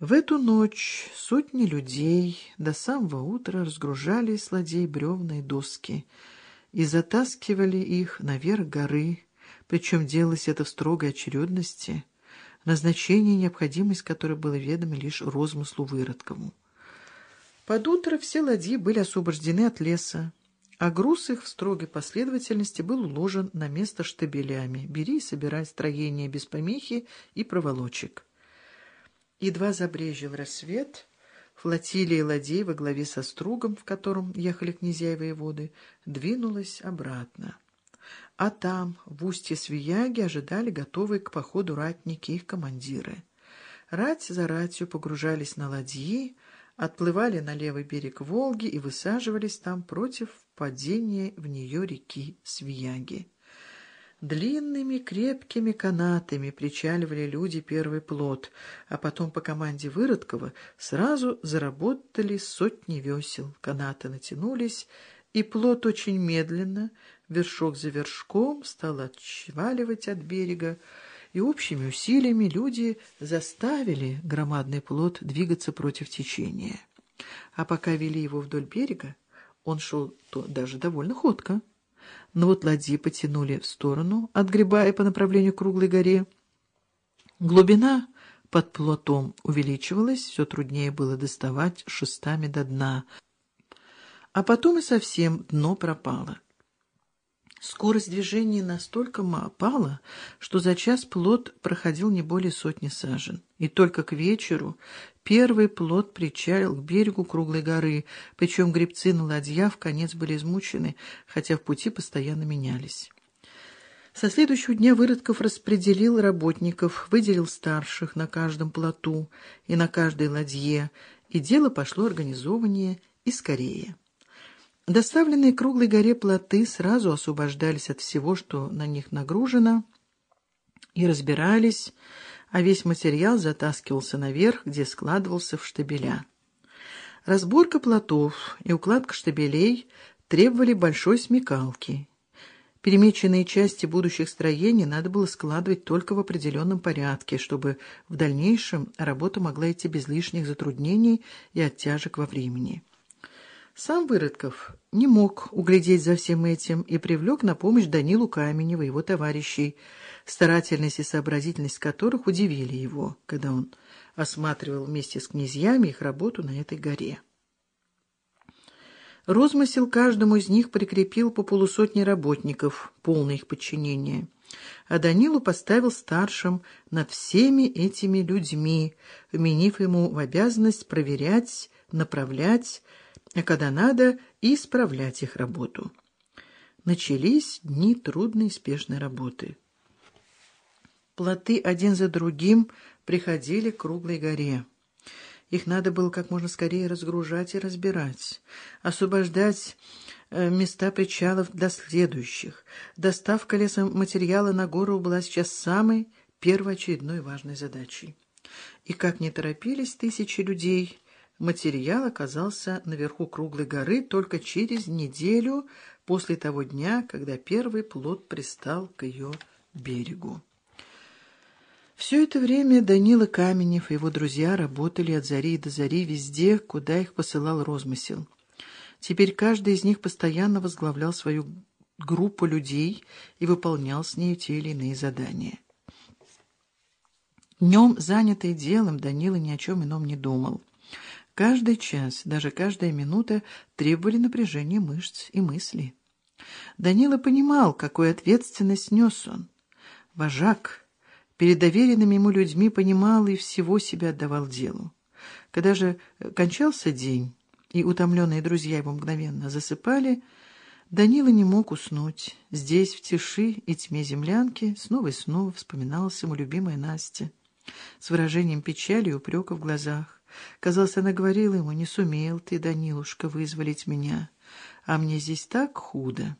В эту ночь сотни людей до самого утра разгружали с ладей бревна и доски и затаскивали их наверх горы, причем делалось это в строгой очередности, назначение и необходимость которой было ведомо лишь розмыслу Выродкову. Под утро все ладьи были освобождены от леса, а груз их в строгой последовательности был уложен на место штабелями. Бери и собирай строение без помехи и проволочек. Едва забрежил рассвет, флотилия ладей во главе со стругом, в котором ехали князья и воеводы, двинулась обратно. А там, в устье Свияги, ожидали готовые к походу ратники их командиры. Рать за ратью погружались на ладьи, отплывали на левый берег Волги и высаживались там против падения в нее реки Свияги. Длинными крепкими канатами причаливали люди первый плот, а потом по команде Выродкова сразу заработали сотни весел. Канаты натянулись, и плот очень медленно, вершок за вершком, стал отчваливать от берега, и общими усилиями люди заставили громадный плот двигаться против течения. А пока вели его вдоль берега, он шел то даже довольно ходко но вот ладьи потянули в сторону, отгребая по направлению к круглой горе. Глубина под плотом увеличивалась, все труднее было доставать шестами до дна, а потом и совсем дно пропало. Скорость движения настолько опала, что за час плот проходил не более сотни сажен. И только к вечеру первый плот причалил к берегу круглой горы, причем гребцы на ладьях в конец были измучены, хотя в пути постоянно менялись. Со следующего дня Выродков распределил работников, выделил старших на каждом плоту и на каждой ладье, и дело пошло организованнее и скорее. Доставленные круглой горе плоты сразу освобождались от всего, что на них нагружено, и разбирались, а весь материал затаскивался наверх, где складывался в штабеля. Разборка плотов и укладка штабелей требовали большой смекалки. Перемеченные части будущих строений надо было складывать только в определенном порядке, чтобы в дальнейшем работа могла идти без лишних затруднений и оттяжек во времени. Сам Выродков не мог углядеть за всем этим и привлек на помощь Данилу Каменева и его товарищей, старательность и сообразительность которых удивили его, когда он осматривал вместе с князьями их работу на этой горе. Розмысел каждому из них прикрепил по полусотне работников, полное их подчинение, а Данилу поставил старшим над всеми этими людьми, вменив ему в обязанность проверять, направлять, а когда надо, исправлять их работу. Начались дни трудной и спешной работы. Плоты один за другим приходили к круглой горе. Их надо было как можно скорее разгружать и разбирать, освобождать э, места причалов для следующих. Доставка лесом материала на гору была сейчас самой первоочередной важной задачей. И как не торопились тысячи людей, материал оказался наверху круглой горы только через неделю после того дня, когда первый плот пристал к ее берегу. Все это время Данила Каменев и его друзья работали от зари до зари везде, куда их посылал розмысел. Теперь каждый из них постоянно возглавлял свою группу людей и выполнял с ней те или иные задания. Днем, занятый делом, Данила ни о чем ином не думал. Каждый час, даже каждая минута требовали напряжения мышц и мыслей. Данила понимал, какую ответственность нес он. Вожак перед доверенными ему людьми понимал и всего себя отдавал делу. Когда же кончался день, и утомленные друзья его мгновенно засыпали, Данила не мог уснуть. Здесь, в тиши и тьме землянки, снова и снова вспоминалась ему любимая Настя с выражением печали и упрека в глазах. Казалось, она говорила ему, не сумел ты, Данилушка, вызволить меня, а мне здесь так худо.